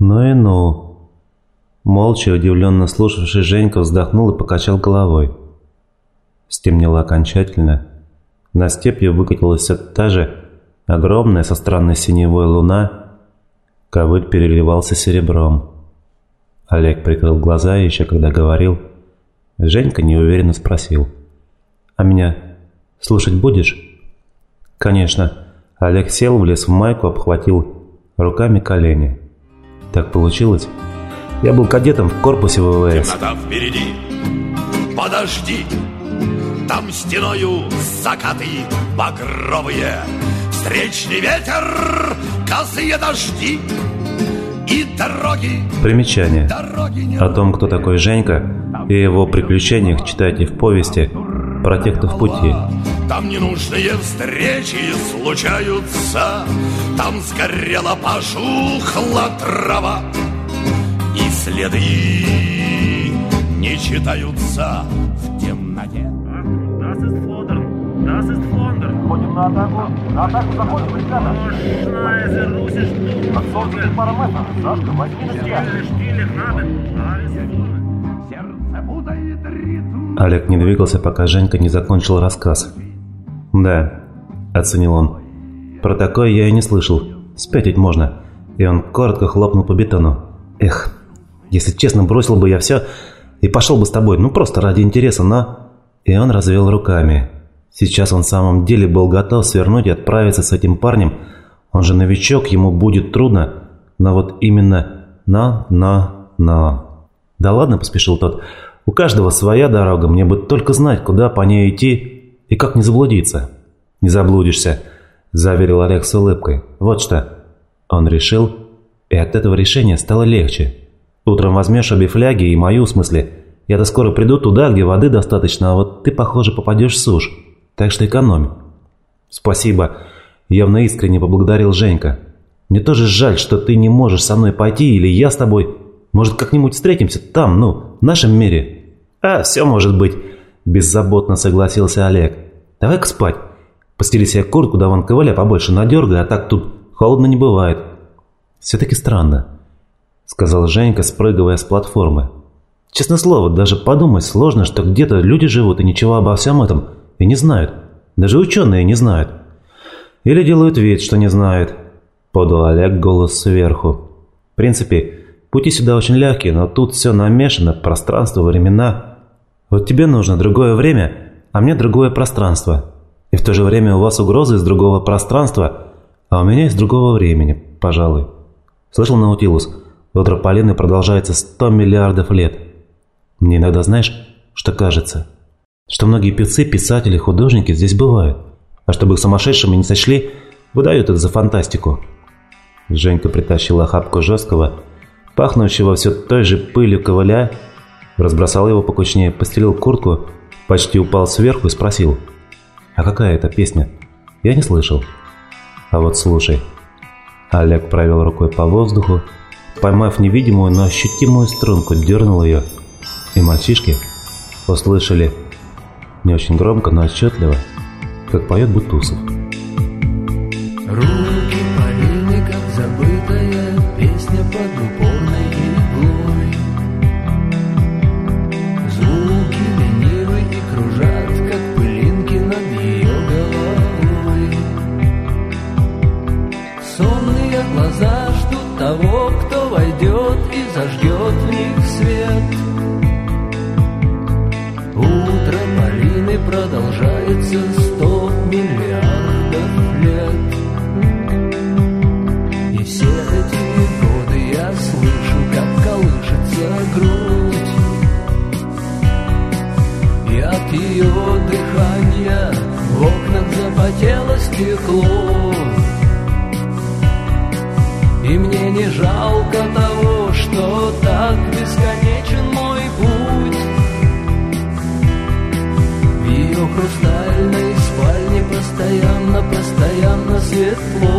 Ну и ну. Молча, удивленно слушавший Женька вздохнул и покачал головой. Стемнело окончательно. На степью выкатилась все та же огромная со странной синевой луна. Ковыль переливался серебром. Олег прикрыл глаза еще когда говорил. Женька неуверенно спросил. «А меня слушать будешь?» «Конечно». Олег сел, влез в майку, обхватил руками колени. Так получилось. Я был кадетом в корпусе ВВС. Темнота впереди, подожди, там стеною закаты багровые, встречный ветер, косые дожди и дороги. Примечание. О том, кто такой Женька и его приключениях читайте в повести про тех, кто в пути. Там ненужные встречи случаются, Там сгорела, пожухла трава, И следы не читаются в темноте. Das ist Fodern. Das ist Fondern. Ходим на атаку. На атаку заходим, ребята. Schneise, russisch, Отсотки пара метров. Сашка, возьми на себя. Путает ритм. Олег не двигался, пока Женька не закончил рассказ. «Да», — оценил он. «Про такое я и не слышал. Спятить можно». И он коротко хлопнул по бетону. «Эх, если честно, бросил бы я все и пошел бы с тобой, ну просто ради интереса, но...» И он развел руками. Сейчас он в самом деле был готов свернуть и отправиться с этим парнем. Он же новичок, ему будет трудно. Но вот именно «на, на, на». «Да ладно», — поспешил тот. «У каждого своя дорога, мне бы только знать, куда по ней идти и как не заблудиться». «Не заблудишься», — заверил Олег с улыбкой. «Вот что». Он решил, и от этого решения стало легче. «Утром возьмешь обе фляги и мою, в смысле. Я-то скоро приду туда, где воды достаточно, а вот ты, похоже, попадешь в сушь. Так что экономь». «Спасибо», — явно искренне поблагодарил Женька. «Мне тоже жаль, что ты не можешь со мной пойти, или я с тобой. Может, как-нибудь встретимся там, ну, в нашем мире?» «А, все может быть», – беззаботно согласился Олег. «Давай-ка спать. Постели себе куртку, да вон ковыля побольше надергай, а так тут холодно не бывает». «Все-таки странно», – сказал Женька, спрыгивая с платформы. «Честное слово, даже подумать сложно, что где-то люди живут и ничего обо всем этом и не знают. Даже ученые не знают. Или делают вид, что не знают», – подал Олег голос сверху. «В принципе, пути сюда очень легкие, но тут все намешано, пространство, времена. Вот тебе нужно другое время, а мне другое пространство. И в то же время у вас угрозы из другого пространства, а у меня из другого времени, пожалуй. Слышал, Наутилус, у Трополины продолжается 100 миллиардов лет. Мне иногда, знаешь, что кажется? Что многие певцы, писатели, художники здесь бывают. А чтобы их сумасшедшими не сочли, выдают это за фантастику. Женька притащил охапку жесткого, пахнущего все той же пылью ковыля, разбросал его покучнее, постелил куртку, почти упал сверху и спросил, «А какая это песня?» Я не слышал. «А вот слушай». Олег провел рукой по воздуху, поймав невидимую, но ощутимую струнку, дернул ее, и мальчишки услышали не очень громко, но отчетливо, как поет Бутусов. Руки Полины, как забытая песня под упорной и зажгет в них свет. Утро Полины продолжается сто миллиардов лет. И все эти годы я слышу, как колышется грудь. И от ее дыхания в окнах запотело стекло. И мне не жалко того, хрустальной спальне постоянно, постоянно светло.